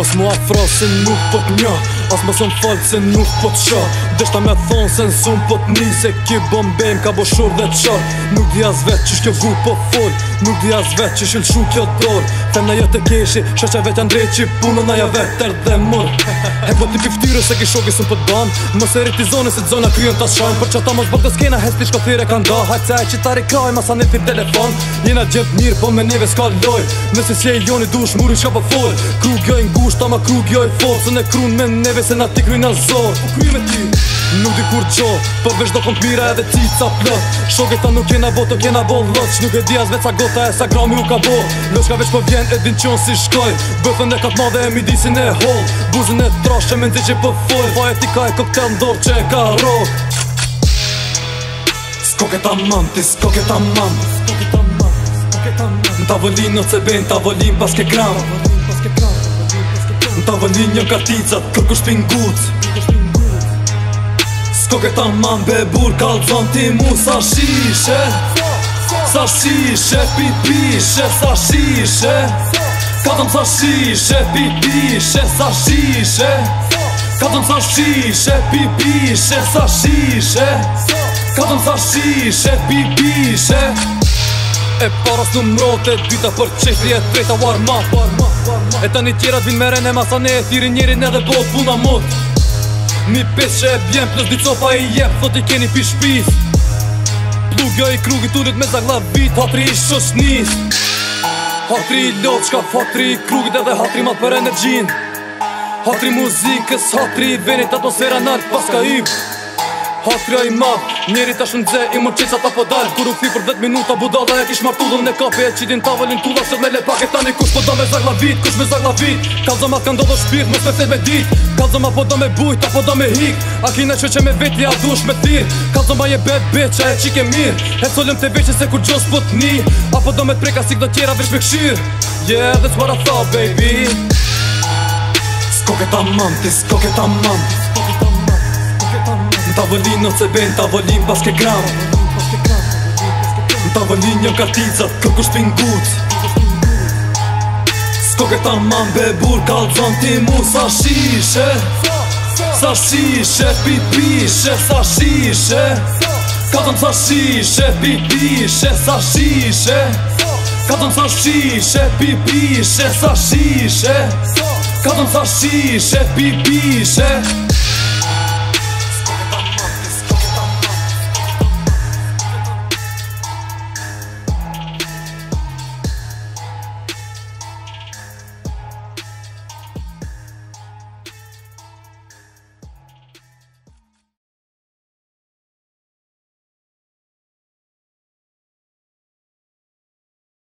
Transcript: mos mu afro se As më sëm falë se nuk po të qarë Deshta me thonë se nësëm po të një Se ki bombejm ka boshur dhe qarë Nuk di as vetë që shkjo gu po folë Nuk di as vetë që shilë shu kjo dorë Fem në jetë jo e keshi, shëqa vetë drejt që punë në ja jo vetë tërë dhe mërë E po ti piftyre se ki shoki po pëtë banë e se rriti zonë se të zona kryen të shanë Për që ta mos bërë të skena, Hespi t'i shko thire ka nda Hajtë se aj që ta rikaj, masa në t'ir telefon Jena gjithë mir po me neve s'ka loj joni dush, po gjoj krun me vetë se na ti kryin në zorë U ti Nuk di kur gjo Përvesh po do kom t'mira edhe ti ca plët Shoke ta nuk kena botë, kena bolë lëtë nuk e di as vetë sa gota e sa grami u ka bo Lëshka veç për po vjen e din që si shkoj Bëfën e katë madhe e midisin e hol Buzën e thrash që me po ndi që pëfoj Po e ti ka e koktel ndorë që e ka rog Skoke ta mam, ti skoke ta mam Skoke ta mam, skoke ta Në tavolin në cebin, tavolin baske kramë Në të vëni një karticat, kërku shpin gut Sko ke ta man be bur, ka të zon ti mu sa shishe Sa shishe, pipishe, sa shishe Ka të më sa shishe, pipishe, sa shishe Ka të më sa shishe, pipishe, sa shishe Ka të më sa shishe, pipishe E paras në mrote, dyta për qefri e treta warm warm up, warm up. E tani tjerat vin meren e ne e thirin njerin edhe po puna mot Një pes që e bjen plus një copa i jep Thot i keni pi shpis Pluga i krugit tullit me zagla vit Hatri i shosnis Hatri i lot qka fatri i krugit edhe hatri mat për energjin Hatri muzikës, hatri i venit, atmosfera nartë paska ypë Hasrja i madh, njeri ta shumë dze, i më ta fodal po Kur u fi për 10 minuta budala e kish martullën në kapi e qitin tavëllin tulla Sët me le pak e tani kush po do me zagla vit, kush me zagla vit Kalzëma ka ndodhë shpirt, mos me fset me dit Kalzëma po do me bujt, apo do me hik A kina që që me veti, a du shme thir Kalzëma je bet bitch, a e qik e mir E solim të veqe se kur gjos pët po ni Apo do me të preka si këdo tjera vish me këshir Yeah, that's what I thought, baby Skoke ta mam, ti skoke ta mam, ti Në të vëllin në cebën, të vëllin baske gram Në të vëllin një katizat, këku shpin gut Sko këta më më bebur, ka të zonë ti mu Sa shishe, sa shishe, pipi sa shishe Ka të sa shishe, pipi sa shishe Ka të sa shishe, pipi sa shishe Ka të sa shishe, pipi shë